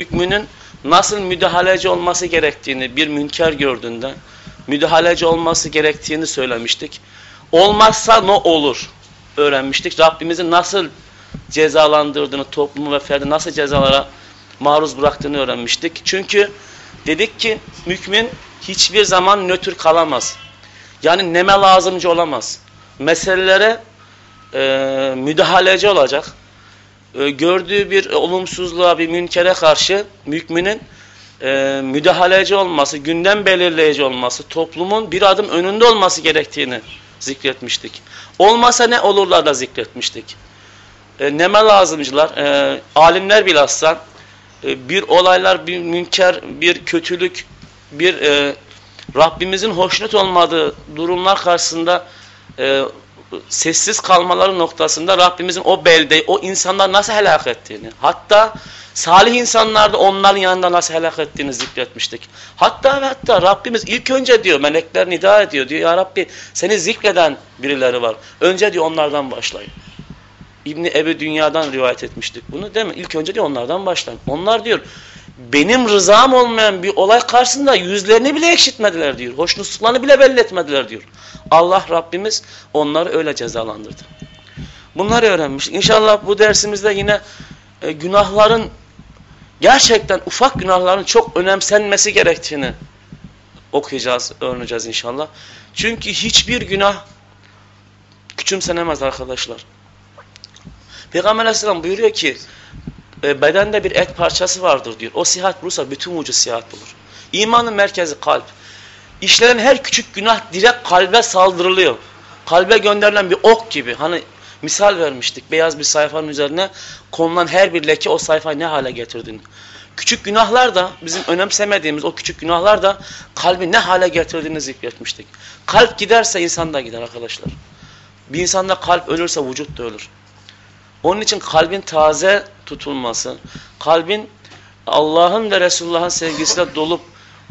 hükmünün nasıl müdahaleci olması gerektiğini bir münker gördüğünde müdahaleci olması gerektiğini söylemiştik. Olmazsa ne olur öğrenmiştik. Rabbimizin nasıl cezalandırdığını, toplumu ve ferdi nasıl cezalara maruz bıraktığını öğrenmiştik. Çünkü dedik ki mümin hiçbir zaman nötr kalamaz. Yani neme lazımcı olamaz. Meselelere e, müdahaleci olacak. E, gördüğü bir olumsuzluğa, bir münkere karşı müminin e, müdahaleci olması, gündem belirleyici olması, toplumun bir adım önünde olması gerektiğini zikretmiştik. Olmasa ne olurlar da zikretmiştik. E, neme lazımcılar, e, alimler bilhassa e, bir olaylar, bir münker, bir kötülük, bir e, Rabbimizin hoşnut olmadığı durumlar karşısında e, sessiz kalmaları noktasında Rabbimizin o beldeyi, o insanlar nasıl helak ettiğini, hatta salih insanlar da onların yanında nasıl helak ettiğini zikretmiştik. Hatta ve hatta Rabbimiz ilk önce diyor, melekler nida ediyor, diyor ya Rabbi seni zikreden birileri var. Önce diyor onlardan başlayın. İbni Ebi Dünya'dan rivayet etmiştik bunu değil mi? İlk önce diyor onlardan başlayın. Onlar diyor benim rızam olmayan bir olay karşısında yüzlerini bile ekşitmediler diyor. Hoşnutsuzluklarını bile belli etmediler diyor. Allah Rabbimiz onları öyle cezalandırdı. Bunları öğrenmiş. İnşallah bu dersimizde yine e, günahların gerçekten ufak günahların çok önemsenmesi gerektiğini okuyacağız, öğreneceğiz inşallah. Çünkü hiçbir günah küçümsenemez arkadaşlar. Peygamber Aleyhisselam buyuruyor ki e, bedende bir et parçası vardır diyor. O sihat bulursa bütün vücut sihat bulur. İmanın merkezi kalp. İşlenen her küçük günah direkt kalbe saldırılıyor. Kalbe gönderilen bir ok gibi. Hani misal vermiştik. Beyaz bir sayfanın üzerine konulan her bir leke o sayfayı ne hale getirdiğini. Küçük günahlar da bizim önemsemediğimiz o küçük günahlar da kalbi ne hale getirdiğini zikretmiştik. Kalp giderse insan da gider arkadaşlar. Bir insanda kalp ölürse vücut da ölür. Onun için kalbin taze tutulması, kalbin Allah'ın ve Resulullah'ın sevgisiyle dolup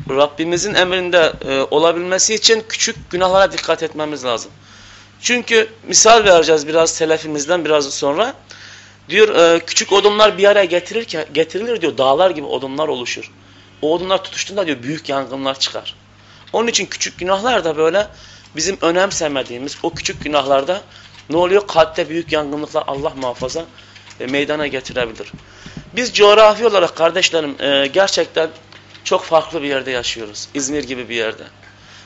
Rabbimizin emrinde e, olabilmesi için küçük günahlara dikkat etmemiz lazım. Çünkü misal vereceğiz biraz telefimizden biraz sonra. Diyor e, küçük odunlar bir araya getirirken getirilir diyor dağlar gibi odunlar oluşur. O odunlar tutuştuğunda diyor büyük yangınlar çıkar. Onun için küçük günahlar da böyle bizim önemsemediğimiz o küçük günahlarda ne oluyor? Kalpte büyük yangınlıklar Allah muhafaza e, meydana getirebilir. Biz coğrafi olarak kardeşlerim e, gerçekten çok farklı bir yerde yaşıyoruz. İzmir gibi bir yerde.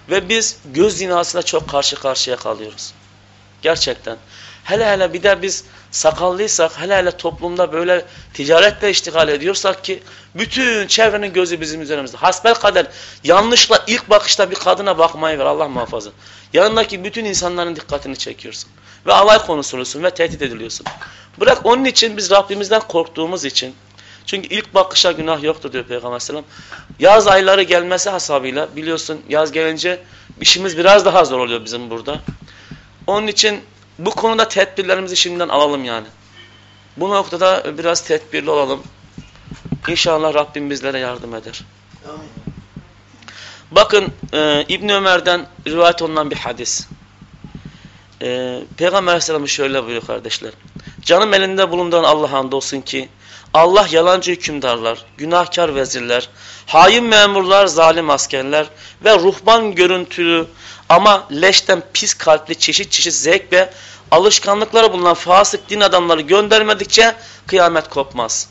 Ve biz göz zinasına çok karşı karşıya kalıyoruz. Gerçekten. Hele hele bir de biz sakallıysak, hele hele toplumda böyle ticaretle iştigal ediyorsak ki bütün çevrenin gözü bizim üzerimizde. Hasbel kader yanlışla ilk bakışta bir kadına bakmayı ver Allah muhafaza. Yanındaki bütün insanların dikkatini çekiyorsun. Ve alay konusu olursun ve tehdit ediliyorsun. Bırak onun için biz Rabbimizden korktuğumuz için çünkü ilk bakışa günah yoktur diyor Peygamber Aleyhisselam. Yaz ayları gelmesi hasabıyla biliyorsun yaz gelince işimiz biraz daha zor oluyor bizim burada. Onun için bu konuda tedbirlerimizi şimdiden alalım yani. Bu noktada biraz tedbirli olalım. İnşallah Rabbim bizlere yardım eder. Bakın e, İbn Ömer'den rivayet olunan bir hadis. E, Peygamber Aleyhisselam şöyle buyuruyor kardeşler. Canım elinde bulunduğun Allah'a andolsun ki Allah yalancı hükümdarlar, günahkar vezirler, hain memurlar, zalim askerler ve ruhban görüntülü ama leşten pis kalpli çeşit çeşit zevk ve alışkanlıkları bulunan fasık din adamları göndermedikçe kıyamet kopmaz.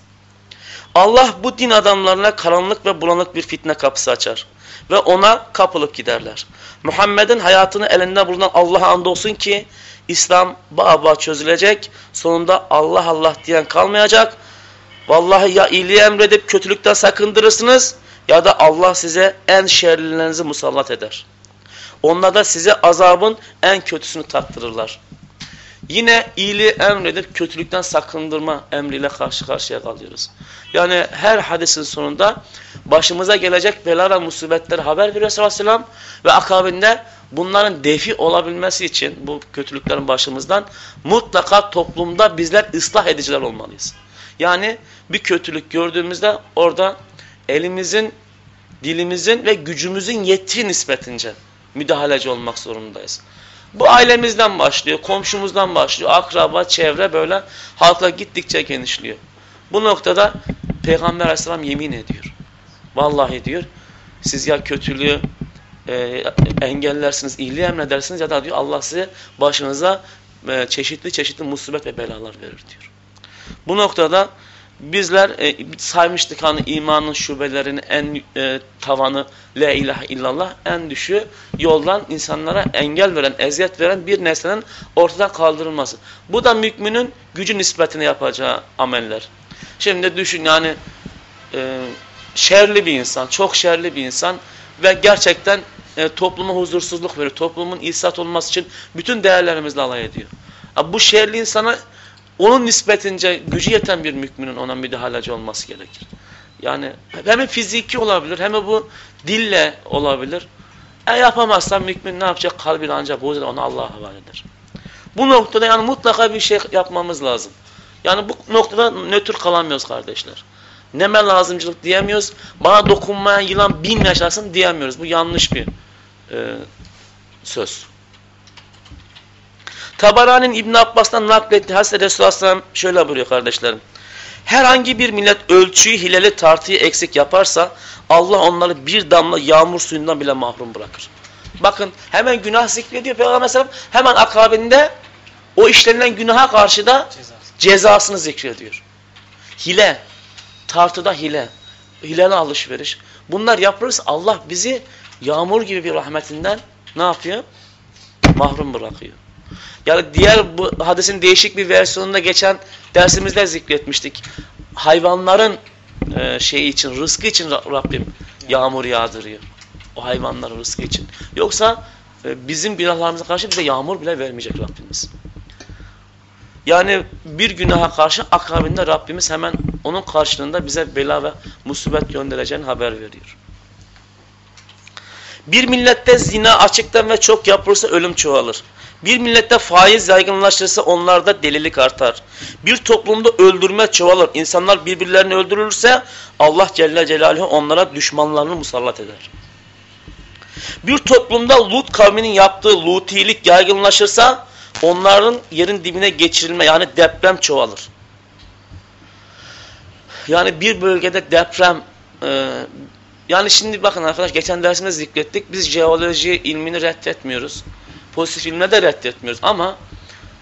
Allah bu din adamlarına karanlık ve bulanık bir fitne kapısı açar ve ona kapılıp giderler. Muhammed'in hayatını elinde bulunan Allah'a andolsun ki İslam bağ çözülecek, sonunda Allah Allah diyen kalmayacak Vallahi ya iyiliği emredip kötülükten sakındırırsınız ya da Allah size en şerlilerinizi musallat eder. Onlar da size azabın en kötüsünü taktırırlar. Yine iyiliği emredip kötülükten sakındırma emriyle karşı karşıya kalıyoruz. Yani her hadisin sonunda başımıza gelecek bela ve musibetleri haber veriyor sallallahu ve akabinde bunların defi olabilmesi için bu kötülüklerin başımızdan mutlaka toplumda bizler ıslah ediciler olmalıyız. Yani bir kötülük gördüğümüzde orada elimizin, dilimizin ve gücümüzün yettiği nispetince müdahaleci olmak zorundayız. Bu ailemizden başlıyor, komşumuzdan başlıyor, akraba, çevre böyle halka gittikçe genişliyor. Bu noktada Peygamber aleyhisselam yemin ediyor. Vallahi diyor siz ya kötülüğü e, engellersiniz, iyiliği emredersiniz ya da diyor Allah size başınıza e, çeşitli çeşitli musibet ve belalar verir diyor. Bu noktada bizler e, saymıştık hani imanın şubelerinin en e, tavanı la ilahe illallah en düşüğü yoldan insanlara engel veren, eziyet veren bir nesnenin ortadan kaldırılması. Bu da müminin gücü nispetine yapacağı ameller. Şimdi düşün yani e, şerli bir insan, çok şerli bir insan ve gerçekten e, topluma huzursuzluk veriyor. Toplumun ihsat olması için bütün değerlerimizle alay ediyor. Bu şerli insana onun nispetince gücü yeten bir müminin ona müdahaleci olması gerekir. Yani hem fiziki olabilir hem bu dille olabilir. E yapamazsa mümin ne yapacak? Kalbini ancak bozulur onu Allah'a havale eder. Bu noktada yani mutlaka bir şey yapmamız lazım. Yani bu noktada nötr kalamıyoruz kardeşler. Neme lazımcılık diyemiyoruz. Bana dokunmayan yılan bin yaşasın diyemiyoruz. Bu yanlış bir e, söz. Tabarani'nin İbn Abbas'tan naklettiği Hazreti Resulullah Aleyhisselam şöyle buyuruyor kardeşlerim. Herhangi bir millet ölçüyü, hileli, tartıyı eksik yaparsa Allah onları bir damla yağmur suyundan bile mahrum bırakır. Bakın hemen günah zikrediyor Peygamber Aleyhisselam. Hemen akabinde o işlenilen günaha karşı da cezasını zikrediyor. Hile, tartıda hile, hileli alışveriş. Bunlar yapılırsa Allah bizi yağmur gibi bir rahmetinden ne yapıyor? Mahrum bırakıyor. Yani diğer bu hadisin değişik bir versiyonunda geçen dersimizde zikretmiştik. Hayvanların e, şeyi için, rızkı için Rabbim yağmur yağdırıyor. O hayvanların rızkı için. Yoksa e, bizim günahlarımıza karşı bize yağmur bile vermeyecek Rabbimiz. Yani bir günaha karşı akabinde Rabbimiz hemen onun karşılığında bize bela ve musibet göndereceğini haber veriyor. Bir millette zina açıktan ve çok yapılırsa ölüm çoğalır. Bir millette faiz yaygınlaşırsa onlarda delilik artar. Bir toplumda öldürme çoğalır. İnsanlar birbirlerini öldürürse Allah Celle Celaluhu onlara düşmanlarını musallat eder. Bir toplumda Lut kavminin yaptığı lutilik yaygınlaşırsa onların yerin dibine geçirilme yani deprem çoğalır. Yani bir bölgede deprem e, yani şimdi bakın arkadaş geçen dersimde zikrettik biz jeoloji ilmini reddetmiyoruz pozitif ilme de reddetmiyoruz ama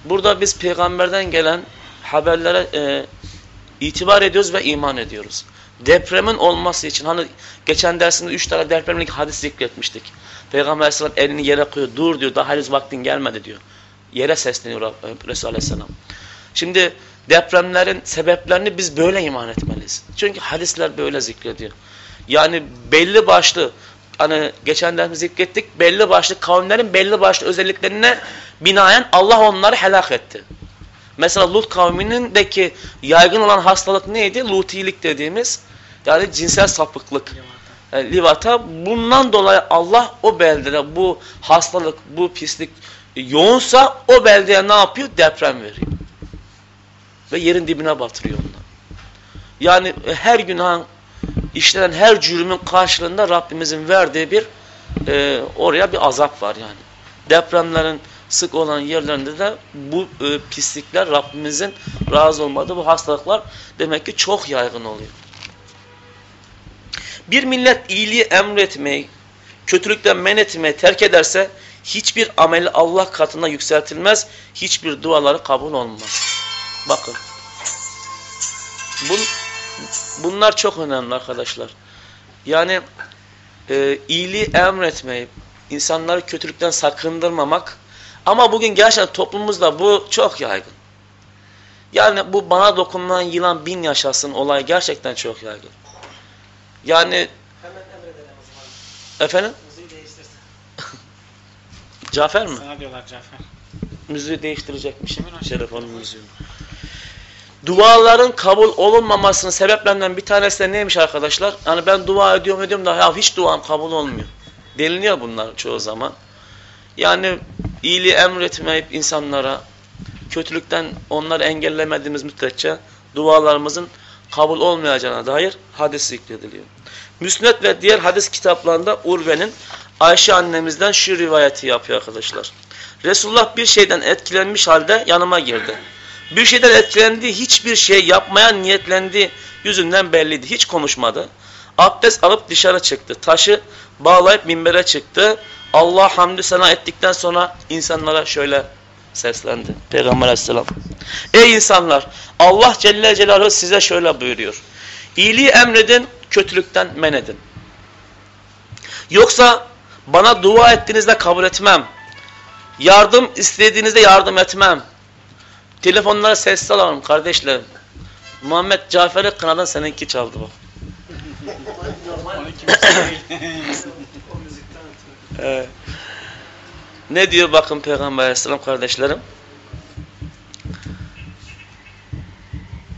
burada biz peygamberden gelen haberlere e, itibar ediyoruz ve iman ediyoruz. Depremin olması için hani geçen dersinde üç tane depremlik hadis zikretmiştik. Peygamber aleyhisselam elini yere koyuyor. Dur diyor daha henüz vaktin gelmedi diyor. Yere sesleniyor e, Resulü aleyhisselam. Şimdi depremlerin sebeplerini biz böyle iman etmeliyiz. Çünkü hadisler böyle zikrediyor. Yani belli başlı hani geçen dersimizde zikrettik belli başlı kavimlerin belli başlı özelliklerine binaen Allah onları helak etti. Mesela Lut kavminin yaygın olan hastalık neydi? Lutilik dediğimiz yani cinsel sapıklık. Livata. Bundan dolayı Allah o beldede bu hastalık, bu pislik yoğunsa o beldeye ne yapıyor? Deprem veriyor. Ve yerin dibine batırıyor ondan. Yani her günahın işlenen her cürümün karşılığında Rabbimizin verdiği bir e, oraya bir azap var yani. Depremlerin sık olan yerlerinde de bu e, pislikler Rabbimizin razı olmadığı bu hastalıklar demek ki çok yaygın oluyor. Bir millet iyiliği emretmeyi, kötülükten men etmeyi terk ederse hiçbir ameli Allah katında yükseltilmez, hiçbir duaları kabul olmaz. Bakın. Bu Bunlar çok önemli arkadaşlar. Yani e, iyiliği emretmeyip insanları kötülükten sakındırmamak ama bugün gerçekten toplumumuzda bu çok yaygın. Yani bu bana dokunan yılan bin yaşasın olay gerçekten çok yaygın. Yani Hemen emredelim o zaman. Efendim? Müziği değiştirsin. Cafer mi? Sana diyorlar Cafer. Müziği değiştirecekmiş. Telefonun müziğini. Duaların kabul olunmamasının sebeplerinden bir tanesi de neymiş arkadaşlar? Hani ben dua ediyorum ediyorum da ya hiç duam kabul olmuyor. Deniliyor bunlar çoğu zaman. Yani iyiliği emretmeyip insanlara kötülükten onları engellemediğimiz müddetçe dualarımızın kabul olmayacağına dair hadis zikrediliyor. Müsned ve diğer hadis kitaplarında Urve'nin Ayşe annemizden şu rivayeti yapıyor arkadaşlar. Resulullah bir şeyden etkilenmiş halde yanıma girdi bir şeyden etkilendi, hiçbir şey yapmaya niyetlendi Yüzünden belliydi. Hiç konuşmadı. Abdest alıp dışarı çıktı. Taşı bağlayıp minbere çıktı. Allah hamdü sana ettikten sonra insanlara şöyle seslendi. Peygamber aleyhisselam. Ey insanlar Allah Celle Celaluhu size şöyle buyuruyor. İyiliği emredin, kötülükten men edin. Yoksa bana dua ettiğinizde kabul etmem. Yardım istediğinizde yardım etmem. Telefonlara sessiz alalım kardeşlerim. Muhammed Cafer'i kınadan seninki çaldı bak. ee, ne diyor bakın Peygamber Aleyhisselam kardeşlerim?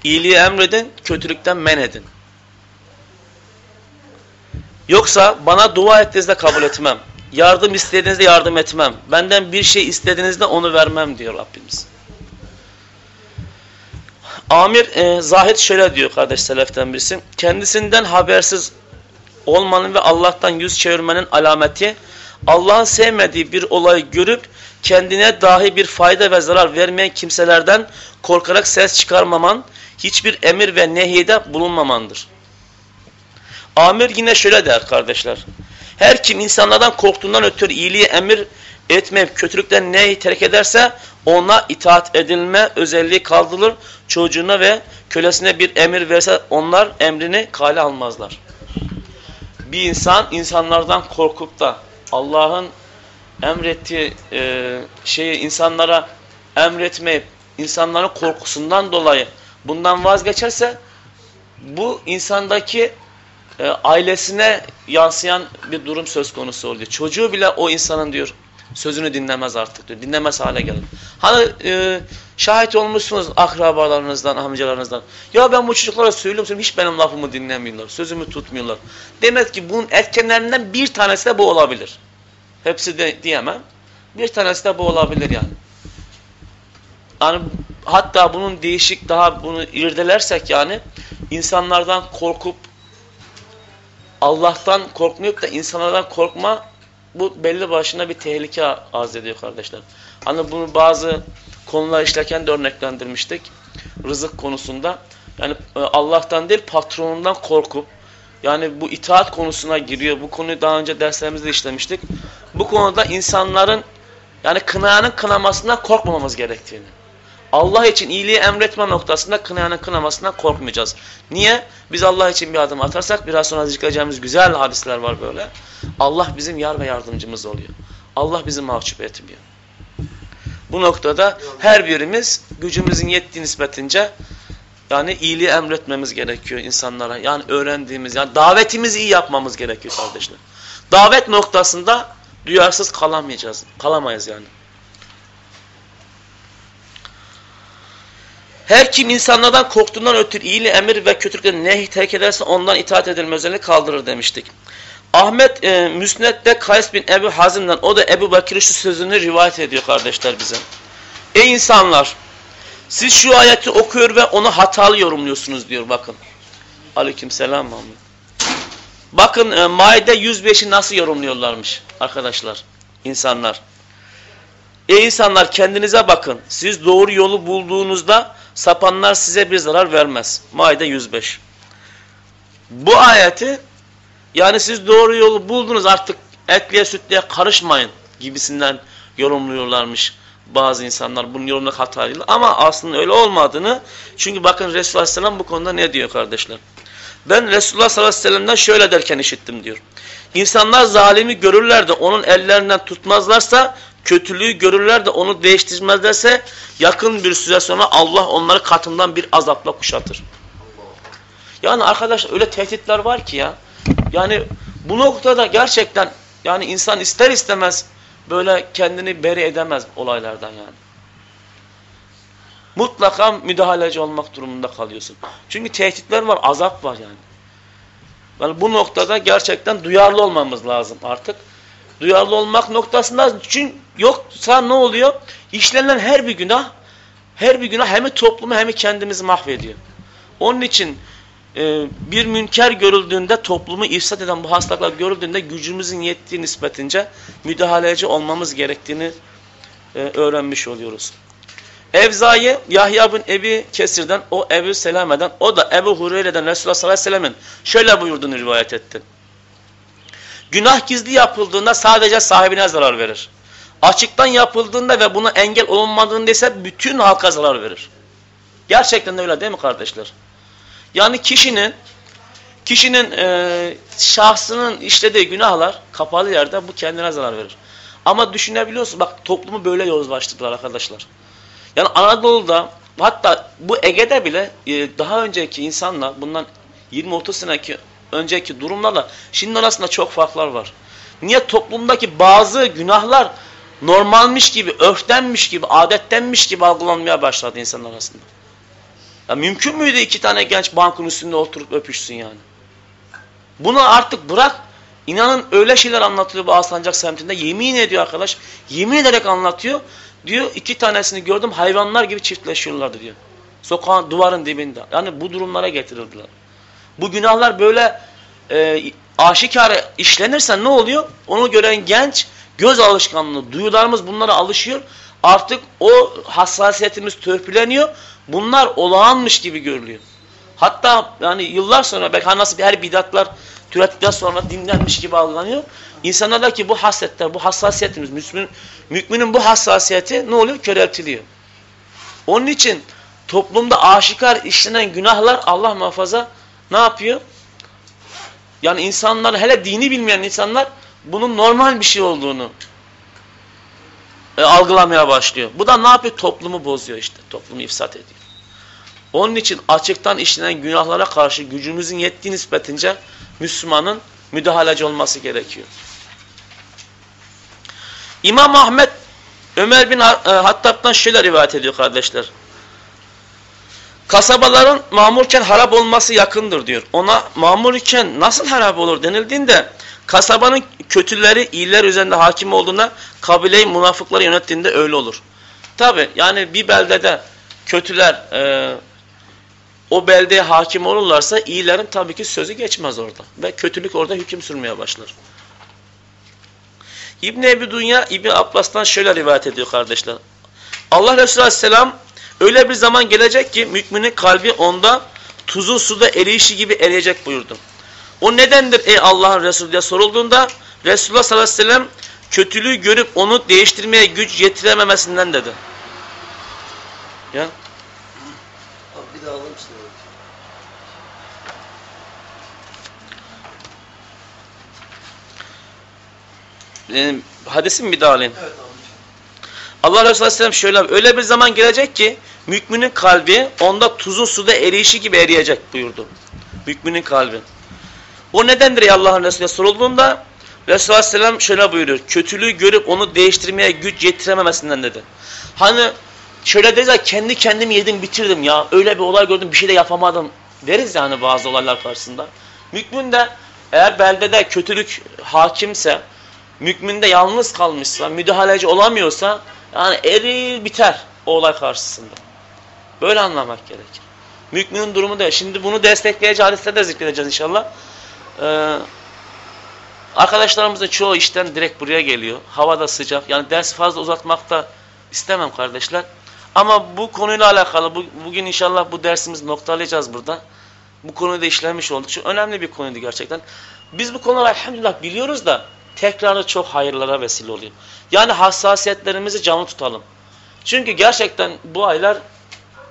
İyiliği emredin, kötülükten men edin. Yoksa bana dua ettiğinizde kabul etmem. Yardım istediğinizde yardım etmem. Benden bir şey istediğinizde onu vermem diyor Rabbimiz. Amir e, Zahid şöyle diyor kardeş seleften birisi. Kendisinden habersiz olmanın ve Allah'tan yüz çevirmenin alameti Allah'ın sevmediği bir olayı görüp kendine dahi bir fayda ve zarar vermeyen kimselerden korkarak ses çıkarmaman, hiçbir emir ve nehide bulunmamandır. Amir yine şöyle der kardeşler. Her kim insanlardan korktuğundan ötürü iyiliği emir etmeyip kötülükten neyi terk ederse ona itaat edilme özelliği kaldırılır. Çocuğuna ve kölesine bir emir verse onlar emrini kale almazlar. Bir insan insanlardan korkup da Allah'ın emrettiği e, şeyi insanlara emretmeyip insanların korkusundan dolayı bundan vazgeçerse bu insandaki e, ailesine yansıyan bir durum söz konusu oluyor. Çocuğu bile o insanın diyor sözünü dinlemez artık diyor. Dinlemez hale gelir. Hani e, şahit olmuşsunuz akrabalarınızdan, amcalarınızdan. Ya ben bu çocuklara söylüyorum, hiç benim lafımı dinlemiyorlar. Sözümü tutmuyorlar. Demek ki bunun etkenlerinden bir tanesi de bu olabilir. Hepsi de diyemem. Bir tanesi de bu olabilir yani. Yani hatta bunun değişik daha bunu irdelersek yani insanlardan korkup Allah'tan korkmayıp da insanlardan korkma bu belli başına bir tehlike arz ediyor kardeşler. Hani bunu bazı konular işlerken de örneklendirmiştik. Rızık konusunda. Yani e, Allah'tan değil patronundan korkup yani bu itaat konusuna giriyor. Bu konuyu daha önce derslerimizde işlemiştik. Bu konuda insanların yani kınayanın kınamasından korkmamamız gerektiğini. Allah için iyiliği emretme noktasında kınayanın kınamasından korkmayacağız. Niye? Biz Allah için bir adım atarsak biraz sonra zikredeceğimiz güzel hadisler var böyle. Allah bizim yar ve yardımcımız oluyor. Allah bizi mahcup etmiyor. Bu noktada her birimiz gücümüzün yettiği nispetince yani iyiliği emretmemiz gerekiyor insanlara. Yani öğrendiğimiz, yani davetimizi iyi yapmamız gerekiyor kardeşler. Davet noktasında duyarsız kalamayacağız. Kalamayız yani. Her kim insanlardan korktuğundan ötürü iyiliği emir ve kötülükten nehi terk ederse ondan itaat edilme özelliğini kaldırır demiştik. Ahmet e, Müsned'de Kays bin Ebu Hazim'den o da Ebu Bakir'in şu sözünü rivayet ediyor kardeşler bize. Ey insanlar siz şu ayeti okuyor ve onu hatalı yorumluyorsunuz diyor bakın. Aleyküm selam. Bakın e, Maide 105'i nasıl yorumluyorlarmış arkadaşlar, insanlar. Ey insanlar kendinize bakın. Siz doğru yolu bulduğunuzda sapanlar size bir zarar vermez. Maide 105. Bu ayeti yani siz doğru yolu buldunuz artık etliye sütlüye karışmayın gibisinden yorumluyorlarmış bazı insanlar. Bunun yorumda hatalıyla ama aslında öyle olmadığını çünkü bakın Resulullah Aleyhisselam bu konuda ne diyor kardeşler? Ben Resulullah sallallahu aleyhi ve sellem'den şöyle derken işittim diyor. İnsanlar zalimi görürler de onun ellerinden tutmazlarsa kötülüğü görürler de onu değiştirmezlerse yakın bir süre sonra Allah onları katından bir azapla kuşatır. Yani arkadaş öyle tehditler var ki ya. Yani bu noktada gerçekten yani insan ister istemez böyle kendini beri edemez olaylardan yani. Mutlaka müdahaleci olmak durumunda kalıyorsun. Çünkü tehditler var, azap var yani. Yani bu noktada gerçekten duyarlı olmamız lazım artık. Duyarlı olmak noktasında çünkü yoksa ne oluyor? İşlenen her bir günah, her bir günah hem toplumu hem kendimizi mahvediyor. Onun için e, bir münker görüldüğünde toplumu ifsat eden bu hastalıklar görüldüğünde gücümüzün yettiği nispetince müdahaleci olmamız gerektiğini e, öğrenmiş oluyoruz. Evza'yı Yahya bin Ebi Kesir'den, o Ebu Selame'den, o da Ebu Hureyre'den Resulullah sallallahu aleyhi ve sellem'in şöyle buyurduğunu rivayet etti. Günah gizli yapıldığında sadece sahibine zarar verir. Açıktan yapıldığında ve buna engel olunmadığında ise bütün halka zarar verir. Gerçekten öyle değil mi kardeşler? Yani kişinin kişinin e, şahsının işlediği günahlar kapalı yerde bu kendine zarar verir. Ama düşünebiliyorsun bak toplumu böyle yozlaştırdılar arkadaşlar. Yani Anadolu'da hatta bu Ege'de bile e, daha önceki insanla bundan 20-30 seneki önceki durumlarla şimdi arasında çok farklar var. Niye toplumdaki bazı günahlar normalmiş gibi, örftenmiş gibi, adettenmiş gibi algılanmaya başladı insanlar arasında. Ya mümkün müydü iki tane genç bankın üstünde oturup öpüşsün yani? Bunu artık bırak. İnanın öyle şeyler anlatıyor bu Aslancak semtinde. Yemin ediyor arkadaş. Yemin ederek anlatıyor. Diyor iki tanesini gördüm hayvanlar gibi çiftleşiyorlardı diyor. Sokağın duvarın dibinde. Yani bu durumlara getirildiler. Bu günahlar böyle e, aşikare işlenirse ne oluyor? Onu gören genç göz alışkanlığı, duyularımız bunlara alışıyor. Artık o hassasiyetimiz törpüleniyor. Bunlar olağanmış gibi görülüyor. Hatta yani yıllar sonra belki nasıl bir her bidatlar türettikten sonra dinlenmiş gibi algılanıyor. İnsanlarda ki bu hasletler, bu hassasiyetimiz, Müslümin, müminin bu hassasiyeti ne oluyor? Köreltiliyor. Onun için toplumda aşikar işlenen günahlar Allah muhafaza ne yapıyor? Yani insanlar hele dini bilmeyen insanlar bunun normal bir şey olduğunu e, algılamaya başlıyor. Bu da ne yapıyor? Toplumu bozuyor işte. Toplumu ifsat ediyor. Onun için açıktan işlenen günahlara karşı gücümüzün yettiği nispetince Müslümanın müdahaleci olması gerekiyor. İmam Ahmet Ömer bin e, Hattab'dan şöyle rivayet ediyor kardeşler. Kasabaların mamurken harap olması yakındır diyor. Ona mamur iken nasıl harap olur denildiğinde kasabanın kötüleri iyiler üzerinde hakim olduğunda kabileyi münafıkları yönettiğinde öyle olur. Tabi yani bir beldede kötüler e, o beldeye hakim olurlarsa iyilerin tabii ki sözü geçmez orada. Ve kötülük orada hüküm sürmeye başlar. İbn Ebi Dünya İbn Abbas'tan şöyle rivayet ediyor kardeşler. Allah Resulü Aleyhisselam öyle bir zaman gelecek ki müminin kalbi onda tuzu suda eriyişi gibi eriyecek buyurdu. O nedendir ey Allah'ın Resulü diye sorulduğunda Resulullah sallallahu aleyhi ve sellem kötülüğü görüp onu değiştirmeye güç yetirememesinden dedi. Ya. Abi bir daha alır mısın? Benim hadisim bir daha alayım. Evet abi. Allah Resulü Aleyhisselam şöyle öyle bir zaman gelecek ki müminin kalbi onda tuzun suda eriyişi gibi eriyecek buyurdu. Müminin kalbi. O nedendir ya Allah'ın Resulü'ne sorulduğunda Resulü Aleyhisselam şöyle buyuruyor. Kötülüğü görüp onu değiştirmeye güç yetirememesinden dedi. Hani şöyle deriz ya kendi kendimi yedim bitirdim ya. Öyle bir olay gördüm bir şey de yapamadım deriz yani bazı olaylar karşısında. Mümin de eğer beldede kötülük hakimse, mümin de yalnız kalmışsa, müdahaleci olamıyorsa yani eril biter o olay karşısında. Böyle anlamak gerekir. Müminin durumu da şimdi bunu destekleyici hadiste de zikredeceğiz inşallah. Ee, arkadaşlarımızın çoğu işten direkt buraya geliyor. Hava da sıcak. Yani ders fazla uzatmak da istemem kardeşler. Ama bu konuyla alakalı bu, bugün inşallah bu dersimizi noktalayacağız burada. Bu konuyu da işlemiş olduk. Çünkü önemli bir konuydu gerçekten. Biz bu konuları elhamdülillah biliyoruz da tekrarı çok hayırlara vesile oluyor. Yani hassasiyetlerimizi canlı tutalım. Çünkü gerçekten bu aylar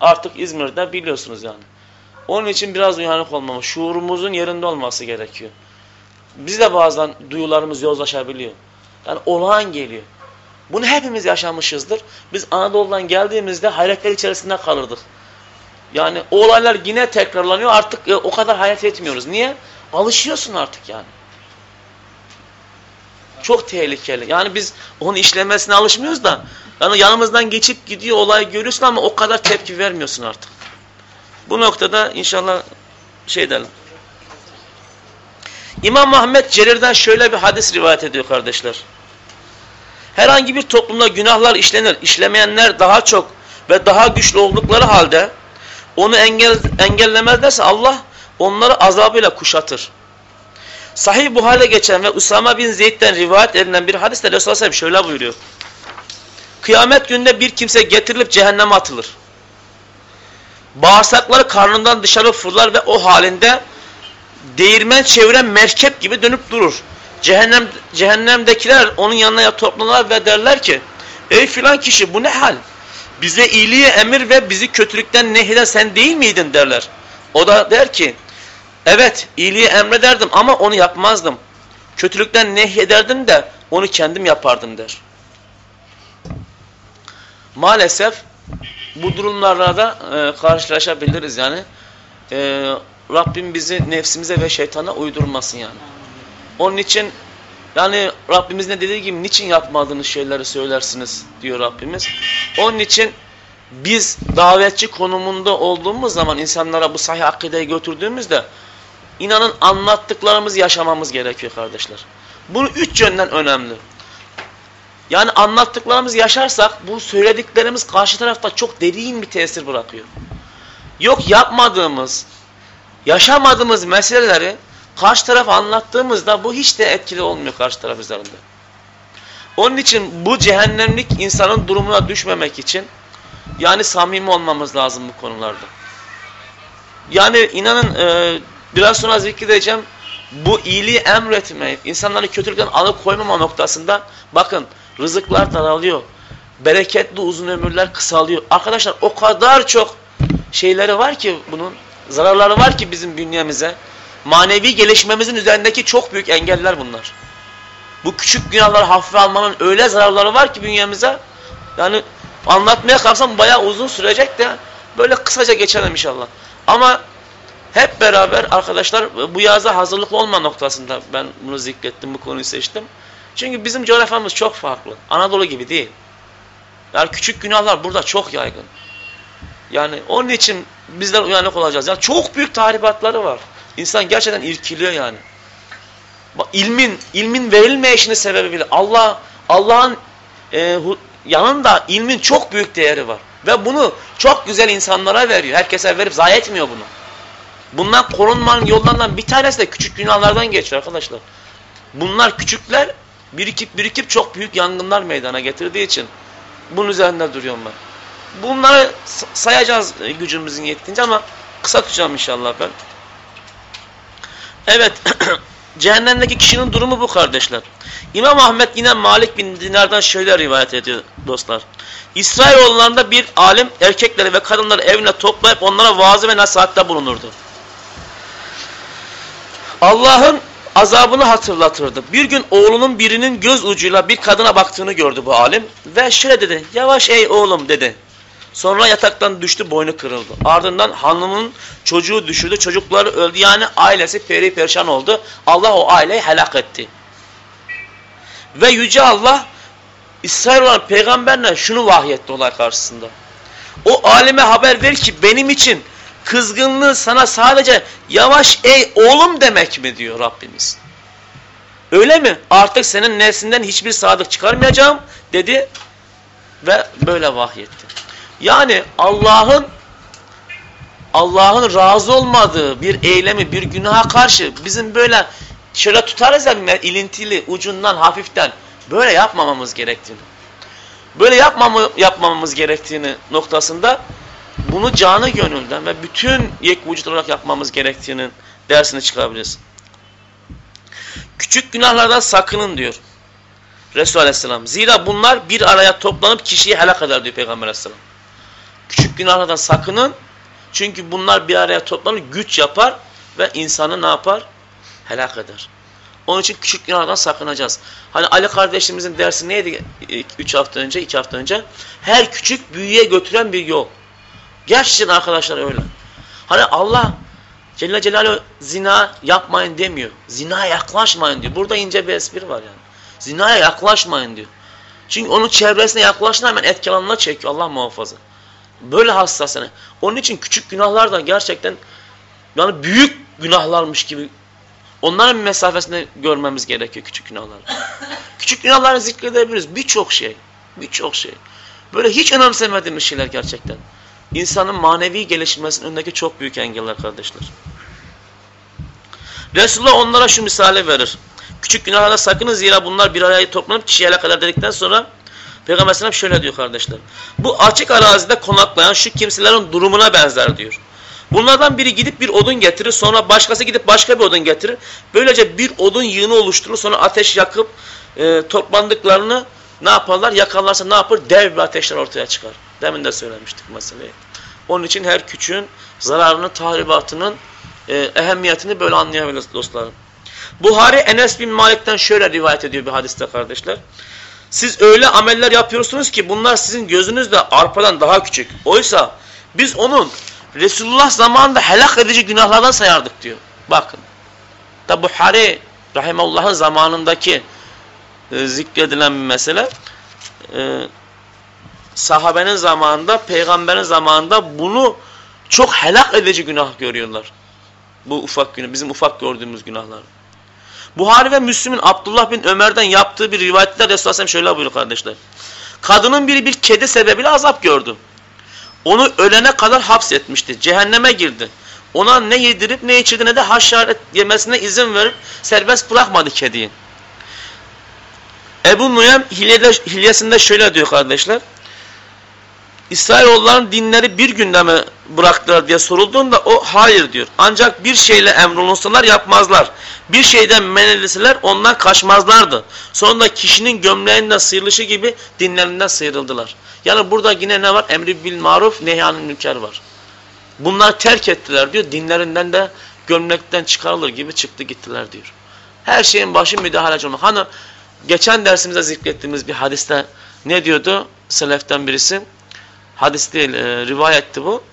artık İzmir'de biliyorsunuz yani. Onun için biraz uyanık olmamız, şuurumuzun yerinde olması gerekiyor. Biz de bazen duyularımız yozlaşabiliyor. Yani olağan geliyor. Bunu hepimiz yaşamışızdır. Biz Anadolu'dan geldiğimizde hayretler içerisinde kalırdık. Yani o olaylar yine tekrarlanıyor. Artık e, o kadar hayret etmiyoruz. Niye? Alışıyorsun artık yani. Çok tehlikeli. Yani biz onu işlemesine alışmıyoruz da yani yanımızdan geçip gidiyor olay görüyorsun ama o kadar tepki vermiyorsun artık. Bu noktada inşallah şey edelim. İmam Ahmet Celir'den şöyle bir hadis rivayet ediyor kardeşler. Herhangi bir toplumda günahlar işlenir, işlemeyenler daha çok ve daha güçlü oldukları halde onu engel, engellemezlerse Allah onları azabıyla kuşatır. Sahih Buhari'de geçen ve Usama bin Zeyd'den rivayet edilen bir hadiste Resulullah Aleyhisselam şöyle buyuruyor. Kıyamet gününde bir kimse getirilip cehenneme atılır. Bağırsakları karnından dışarı fırlar ve o halinde değirmen çeviren merkep gibi dönüp durur. Cehennem, cehennemdekiler onun yanına toplanırlar ve derler ki ey filan kişi bu ne hal? Bize iyiliği emir ve bizi kötülükten nehyeden sen değil miydin derler. O da der ki evet iyiliği emrederdim ama onu yapmazdım. Kötülükten nehyederdim de onu kendim yapardım der. Maalesef bu durumlarla da e, karşılaşabiliriz yani. E, Rabbim bizi nefsimize ve şeytana uydurmasın yani. Onun için yani Rabbimiz ne dediği gibi niçin yapmadığınız şeyleri söylersiniz diyor Rabbimiz. Onun için biz davetçi konumunda olduğumuz zaman insanlara bu sahih akideyi götürdüğümüzde inanın anlattıklarımızı yaşamamız gerekiyor kardeşler. Bunu üç yönden önemli. Yani anlattıklarımızı yaşarsak bu söylediklerimiz karşı tarafta çok derin bir tesir bırakıyor. Yok yapmadığımız, yaşamadığımız meseleleri karşı taraf anlattığımızda bu hiç de etkili olmuyor karşı taraf üzerinde. Onun için bu cehennemlik insanın durumuna düşmemek için yani samimi olmamız lazım bu konularda. Yani inanın e, biraz sonra zikredeceğim bu iyiliği emretmeyip insanları kötülükten alıkoymama noktasında bakın rızıklar daralıyor. Bereketli uzun ömürler kısalıyor. Arkadaşlar o kadar çok şeyleri var ki bunun zararları var ki bizim bünyemize. Manevi gelişmemizin üzerindeki çok büyük engeller bunlar. Bu küçük günahları hafife almanın öyle zararları var ki bünyemize. Yani anlatmaya kalksam bayağı uzun sürecek de böyle kısaca geçelim inşallah. Ama hep beraber arkadaşlar bu yaza hazırlıklı olma noktasında ben bunu zikrettim, bu konuyu seçtim. Çünkü bizim coğrafyamız çok farklı. Anadolu gibi değil. Yani küçük günahlar burada çok yaygın. Yani onun için bizler uyanık olacağız. Yani çok büyük tahribatları var. İnsan gerçekten irkiliyor yani. İlmin, ilmin verilmeyişinin sebebi bile Allah Allah'ın e, yanında ilmin çok büyük değeri var. Ve bunu çok güzel insanlara veriyor. Herkese verip zayi etmiyor bunu. Bundan korunmanın yollarından bir tanesi de küçük günahlardan geçiyor arkadaşlar. Bunlar küçükler birikip birikip çok büyük yangınlar meydana getirdiği için bunun üzerinde duruyorum ben. Bunları sayacağız gücümüzün yettiğince ama kısa tutacağım inşallah ben. Evet, cehennemdeki kişinin durumu bu kardeşler. İmam Ahmet yine Malik bin Dinar'dan şöyle rivayet ediyor dostlar. İsrailoğullarında bir alim erkekleri ve kadınları evine toplayıp onlara vaazı ve nasihatte bulunurdu. Allah'ın azabını hatırlatırdı. Bir gün oğlunun birinin göz ucuyla bir kadına baktığını gördü bu alim ve şöyle dedi. Yavaş ey oğlum dedi. Sonra yataktan düştü boynu kırıldı. Ardından hanımın çocuğu düşürdü. Çocukları öldü. Yani ailesi peri perişan oldu. Allah o aileyi helak etti. Ve Yüce Allah İsrail olan peygamberle şunu vahyetti olay karşısında. O alime haber ver ki benim için kızgınlığı sana sadece yavaş ey oğlum demek mi diyor Rabbimiz. Öyle mi? Artık senin neslinden hiçbir sadık çıkarmayacağım dedi ve böyle vahyetti. Yani Allah'ın Allah'ın razı olmadığı bir eylemi, bir günaha karşı bizim böyle şöyle tutarız ya ilintili, ucundan, hafiften böyle yapmamamız gerektiğini. Böyle yapmamı, yapmamamız gerektiğini noktasında bunu canı gönülden ve bütün yek vücut olarak yapmamız gerektiğinin dersini çıkarabiliriz. Küçük günahlardan sakının diyor. Resulü Aleyhisselam. Zira bunlar bir araya toplanıp kişiyi helak eder diyor Peygamber Aleyhisselam. Küçük günahlardan sakının. Çünkü bunlar bir araya toplanır, güç yapar ve insanı ne yapar? Helak eder. Onun için küçük günahlardan sakınacağız. Hani Ali kardeşimizin dersi neydi 3 hafta önce, 2 hafta önce? Her küçük büyüye götüren bir yol. Gerçekten arkadaşlar öyle. Hani Allah Celle Celaluhu zina yapmayın demiyor. Zinaya yaklaşmayın diyor. Burada ince bir espri var yani. Zinaya yaklaşmayın diyor. Çünkü onun çevresine yaklaşın hemen etki çekiyor. Allah muhafaza. Böyle hassas yani. Onun için küçük günahlar da gerçekten yani büyük günahlarmış gibi onların mesafesinde görmemiz gerekiyor küçük günahları. küçük günahları zikredebiliriz. Birçok şey. Birçok şey. Böyle hiç önemsemediğimiz şeyler gerçekten. İnsanın manevi gelişmesinin önündeki çok büyük engeller kardeşler. Resulullah onlara şu misale verir. Küçük günahlara sakının zira bunlar bir araya toplanıp kişiye kadar dedikten sonra Peygamber Aleyhisselam şöyle diyor kardeşler. Bu açık arazide konaklayan şu kimselerin durumuna benzer diyor. Bunlardan biri gidip bir odun getirir sonra başkası gidip başka bir odun getirir. Böylece bir odun yığını oluşturur sonra ateş yakıp e, toplandıklarını ne yaparlar? Yakarlarsa ne yapar? Dev bir ateşler ortaya çıkar. Demin de söylemiştik meseleyi. Onun için her küçüğün zararını, tahribatının e, ehemmiyetini böyle anlayabiliriz dostlarım. Buhari Enes bin Malik'ten şöyle rivayet ediyor bir hadiste kardeşler. Siz öyle ameller yapıyorsunuz ki bunlar sizin gözünüzde arpadan daha küçük. Oysa biz onun Resulullah zamanında helak edici günahlardan sayardık diyor. Bakın. Da Buhari Rahimullah'ın zamanındaki e, zikredilen bir mesele. E, sahabenin zamanında, peygamberin zamanında bunu çok helak edici günah görüyorlar. Bu ufak günah, bizim ufak gördüğümüz günahlar. Buhari ve Müslüm'ün Abdullah bin Ömer'den yaptığı bir rivayette Resulullah Aleyhisselam şöyle buyuruyor kardeşler. Kadının biri bir kedi sebebiyle azap gördü. Onu ölene kadar hapsetmişti. Cehenneme girdi. Ona ne yedirip ne içirdi ne de haşaret yemesine izin verip serbest bırakmadı kediyi. Ebu Nuyem hilyesinde şöyle diyor kardeşler. İsrailoğulların dinleri bir günde mi bıraktılar diye sorulduğunda o hayır diyor. Ancak bir şeyle emrolunsalar yapmazlar. Bir şeyden men edilseler ondan kaçmazlardı. Sonra kişinin gömleğinden sıyrılışı gibi dinlerinden sıyrıldılar. Yani burada yine ne var? Emri bil maruf, nehyanın münker var. Bunlar terk ettiler diyor. Dinlerinden de gömlekten çıkarılır gibi çıktı gittiler diyor. Her şeyin başı müdahaleci olmak. Hani geçen dersimizde zikrettiğimiz bir hadiste ne diyordu? Seleften birisi hadis değil, e, rivayetti bu.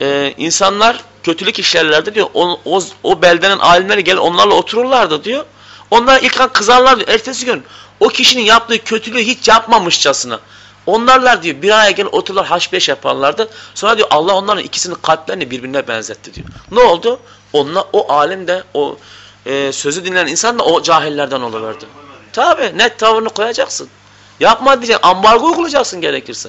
E, insanlar kötülük işlerlerdi diyor. O, o, o beldenin alimleri gel onlarla otururlardı diyor. Onlar ilk an kızarlar diyor. Ertesi gün o kişinin yaptığı kötülüğü hiç yapmamışçasına. Onlarlar diyor bir araya gel otururlar haş beş yaparlardı. Sonra diyor Allah onların ikisinin kalplerini birbirine benzetti diyor. Ne oldu? Onlar, o alim de o e, sözü dinleyen insan da o cahillerden oluverdi. Tabi net tavrını koyacaksın. Yapma diyeceksin. Ambargo uygulayacaksın gerekirse.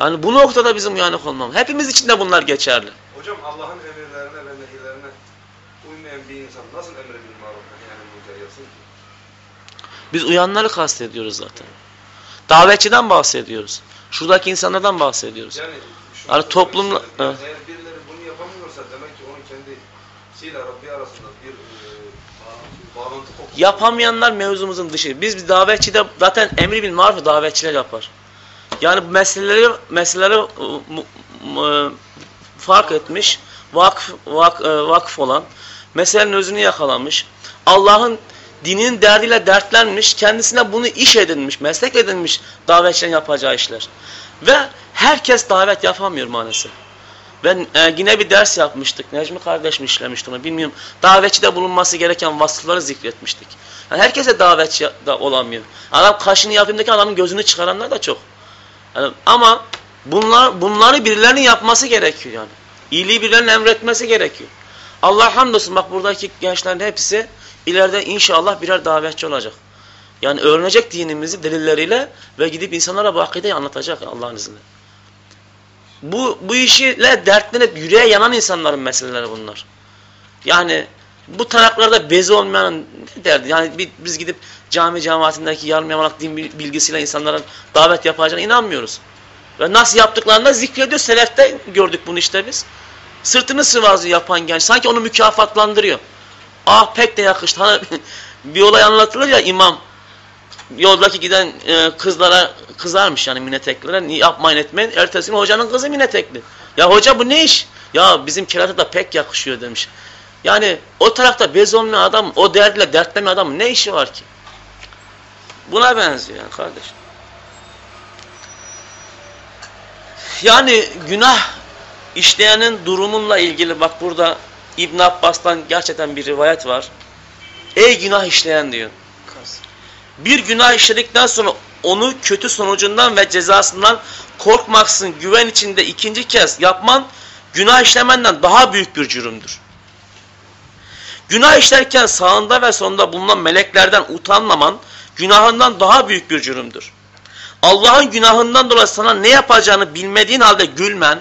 Yani bu noktada bizim uyanık olmamız. Hepimiz için de bunlar geçerli. Hocam Allah'ın emirlerine ve nehirlerine uymayan bir insan nasıl emre bil maruf yani yapsın ki? Biz uyanları kastediyoruz zaten. Davetçiden bahsediyoruz. Şuradaki insanlardan bahsediyoruz. Yani, Yani toplumla- Eğer birileri bunu yapamıyorsa demek ki onun kendisiyle Rabbi arasında bir e. Yapamayanlar mevzumuzun dışı. Biz bir davetçide zaten emri bil maruf davetçiler yapar. Yani meseleleri meseleleri mu- mu- fark etmiş, vakf, vak, e, vakıf olan, meselenin özünü yakalamış, Allah'ın dininin derdiyle dertlenmiş, kendisine bunu iş edinmiş, meslek edinmiş davetçilerin yapacağı işler. Ve herkes davet yapamıyor maalesef. Ben e, yine bir ders yapmıştık. Necmi kardeşim işlemişti onu. Bilmiyorum. Davetçide bulunması gereken vasıfları zikretmiştik. Yani herkese davetçi da olamıyor. Adam kaşını yapayımdaki adamın gözünü çıkaranlar da çok. Yani, ama bunlar bunları birilerinin yapması gerekiyor yani. İyiliği birilerinin emretmesi gerekiyor. Allah hamdolsun bak buradaki gençlerin hepsi ileride inşallah birer davetçi olacak. Yani öğrenecek dinimizi delilleriyle ve gidip insanlara bu akideyi anlatacak Allah'ın izniyle. Bu, bu işiyle dertlenip yüreğe yanan insanların meseleleri bunlar. Yani bu taraklarda bezi olmayan ne derdi? Yani biz gidip cami cemaatindeki yarım yamalak din bilgisiyle insanların davet yapacağına inanmıyoruz. Ve nasıl yaptıklarını da zikrediyor. Selefte gördük bunu işte biz. Sırtını sıvazı yapan genç. Sanki onu mükafatlandırıyor. Ah pek de yakıştı. Hani bir olay anlatılır ya imam yoldaki giden e, kızlara kızarmış yani mineteklere yapmayın etmeyin. Ertesi gün hocanın kızı minetekli. Ya hoca bu ne iş? Ya bizim kirata da pek yakışıyor demiş. Yani o tarafta bez olmayan adam, o derdiyle dertlemeyen adam ne işi var ki? Buna benziyor yani kardeş. Yani günah işleyenin durumunla ilgili bak burada İbn Abbas'tan gerçekten bir rivayet var. Ey günah işleyen diyor. Bir günah işledikten sonra onu kötü sonucundan ve cezasından korkmaksın güven içinde ikinci kez yapman günah işlemenden daha büyük bir cürümdür. Günah işlerken sağında ve sonunda bulunan meleklerden utanmaman günahından daha büyük bir cürümdür. Allah'ın günahından dolayı sana ne yapacağını bilmediğin halde gülmen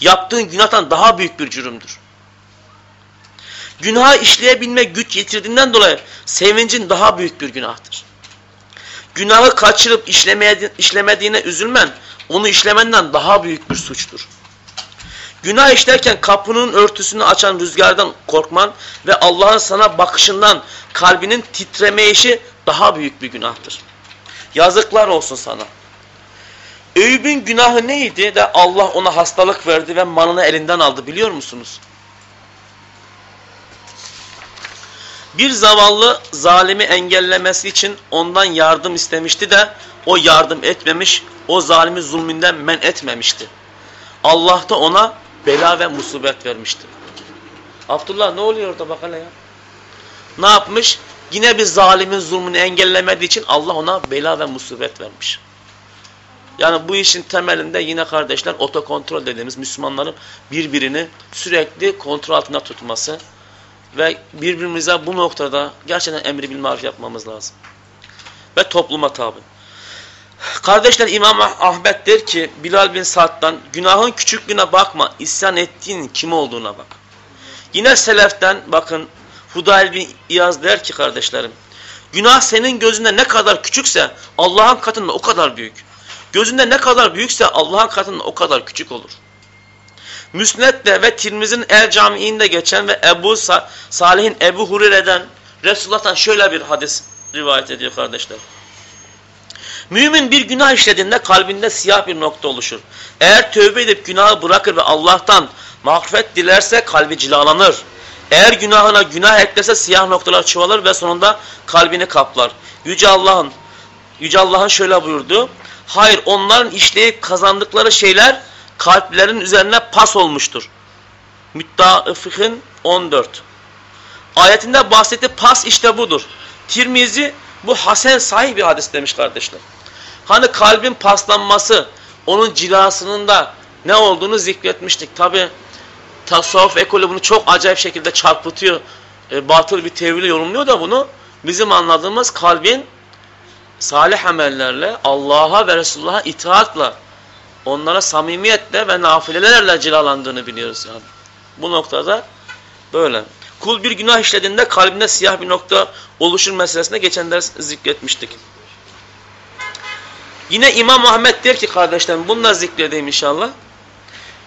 yaptığın günahtan daha büyük bir cürümdür. Günah işleyebilme güç yitirdiğinden dolayı sevincin daha büyük bir günahtır. Günahı kaçırıp işlemediğine üzülmen, onu işlemenden daha büyük bir suçtur. Günah işlerken kapının örtüsünü açan rüzgardan korkman ve Allah'ın sana bakışından kalbinin titremeyişi daha büyük bir günahtır. Yazıklar olsun sana. Eyüp'ün günahı neydi de Allah ona hastalık verdi ve malını elinden aldı biliyor musunuz? Bir zavallı zalimi engellemesi için ondan yardım istemişti de o yardım etmemiş, o zalimi zulmünden men etmemişti. Allah da ona bela ve musibet vermişti. Abdullah ne oluyor orada bak hele ya. Ne yapmış? Yine bir zalimin zulmünü engellemediği için Allah ona bela ve musibet vermiş. Yani bu işin temelinde yine kardeşler otokontrol dediğimiz Müslümanların birbirini sürekli kontrol altında tutması ve birbirimize bu noktada gerçekten emri bil marif yapmamız lazım. Ve topluma tabi. Kardeşler İmam Ahmet der ki Bilal bin Sa'd'dan günahın küçüklüğüne bakma, isyan ettiğin kim olduğuna bak. Yine seleften bakın Hudayl bin İyaz der ki kardeşlerim günah senin gözünde ne kadar küçükse Allah'ın katında o kadar büyük. Gözünde ne kadar büyükse Allah'ın katında o kadar küçük olur. Müsned'de ve Tirmiz'in El Camii'nde geçen ve Ebu Sa Salih'in Ebu Hureyre'den Resulullah'tan şöyle bir hadis rivayet ediyor kardeşler. Mümin bir günah işlediğinde kalbinde siyah bir nokta oluşur. Eğer tövbe edip günahı bırakır ve Allah'tan mağfiret dilerse kalbi cilalanır. Eğer günahına günah eklese siyah noktalar çoğalır ve sonunda kalbini kaplar. Yüce Allah'ın Yüce Allah'ın şöyle buyurdu. Hayır onların işleyip kazandıkları şeyler kalplerin üzerine pas olmuştur. Müttaifıkın 14. Ayetinde bahsettiği pas işte budur. Tirmizi bu hasen sahih bir hadis demiş kardeşler. Hani kalbin paslanması, onun cilasının da ne olduğunu zikretmiştik. Tabi tasavvuf ekolü bunu çok acayip şekilde çarpıtıyor. E, batıl bir tevhili yorumluyor da bunu. Bizim anladığımız kalbin salih amellerle, Allah'a ve Resulullah'a itaatla, onlara samimiyetle ve nafilelerle cilalandığını biliyoruz yani. Bu noktada böyle. Kul bir günah işlediğinde kalbinde siyah bir nokta oluşur meselesine geçen ders zikretmiştik. Yine İmam Muhammed der ki kardeşlerim bununla zikredeyim inşallah.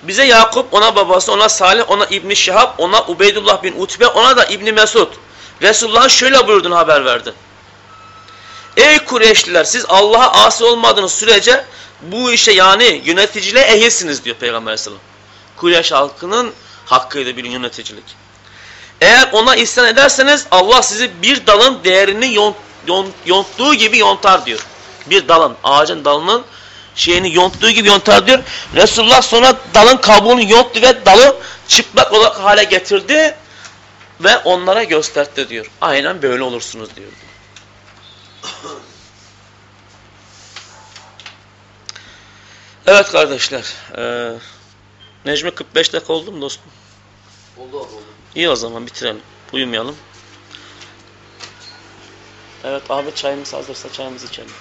Bize Yakup, ona babası, ona Salih, ona İbni Şihab, ona Ubeydullah bin Utbe, ona da İbni Mesud. Resulullah'ın şöyle buyurduğunu haber verdi. Ey Kureyşliler siz Allah'a asi olmadığınız sürece bu işe yani yöneticiliğe ehilsiniz diyor Peygamber Aleyhisselam. Kureyş halkının hakkıydı bir yöneticilik. Eğer ona isyan ederseniz Allah sizi bir dalın değerini yont, yont, yonttuğu gibi yontar diyor. Bir dalın, ağacın dalının şeyini yonttuğu gibi yontar diyor. Resulullah sonra dalın kabuğunu yonttu ve dalı çıplak olarak hale getirdi ve onlara gösterdi diyor. Aynen böyle olursunuz diyor. Evet kardeşler. E, Necmi 45 dakika oldu mu dostum? Oldu abi oldu. İyi o zaman bitirelim. Uyumayalım. Evet abi çayımız hazırsa çayımızı içelim.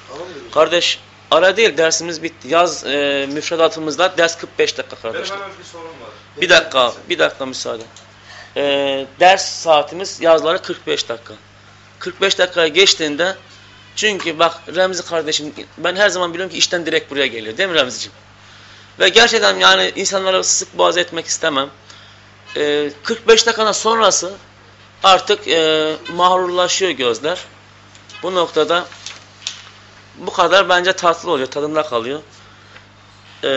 Kardeş ara değil dersimiz bitti. Yaz e, müfredatımızda ders 45 dakika Benim kardeşler. hemen bir sorum var. Bir dakika bir dakika müsaade. E, ders saatimiz yazları 45 dakika. 45 dakikaya geçtiğinde çünkü bak Remzi kardeşim ben her zaman biliyorum ki işten direkt buraya geliyor değil mi Remzi'ciğim? Ve gerçekten yani insanlara sık boğaz etmek istemem. E, 45 dakikadan sonrası artık e, mahrurlaşıyor gözler. Bu noktada bu kadar bence tatlı oluyor, tadında kalıyor. E,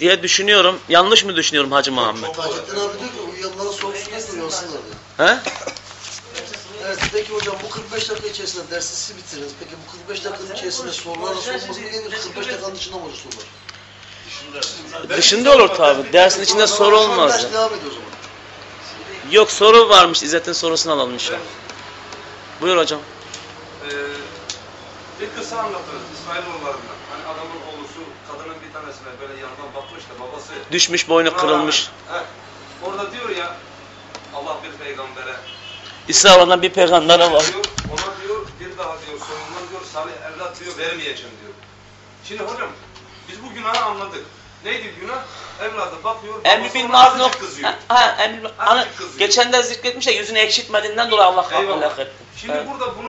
diye düşünüyorum. Yanlış mı düşünüyorum Hacı Muhammed? Taceddin abi diyor ki uyuyanlara da uyansınlar diyor. He? Evet peki hocam bu 45 dakika içerisinde dersi siz bitirdiniz. Peki bu 45 dakikanın içerisinde sorulara sorulması mı gerekiyor? 45 dakikanın dışında mı olur sorular? Dışında olur tabi. Dersin içinde soru olmaz. Ya. devam ediyor o zaman. Yok soru varmış. İzzet'in sorusunu alalım inşallah. Buyur hocam. Bir kısa anlatırız İsrailoğullarından. Hani adamın oğlusu kadının bir tanesine böyle yandan bakmış da babası Düşmüş boynu kırılmış. Heh, orada diyor ya Allah bir peygambere İsrail'den bir peygamber var. diyor, ona diyor bir daha diyor soyundan diyor salih evlat diyor vermeyeceğim diyor. Şimdi hocam biz bu günahı anladık. Neydi günah? Evladı bakıyor. Emri bil maruf kızıyor. Ha, ha, emri, Azıcık kızıyor. geçen de zikretmiş ya yüzünü ekşitmediğinden dolayı Allah kahretsin. Şimdi Evet. burada bunu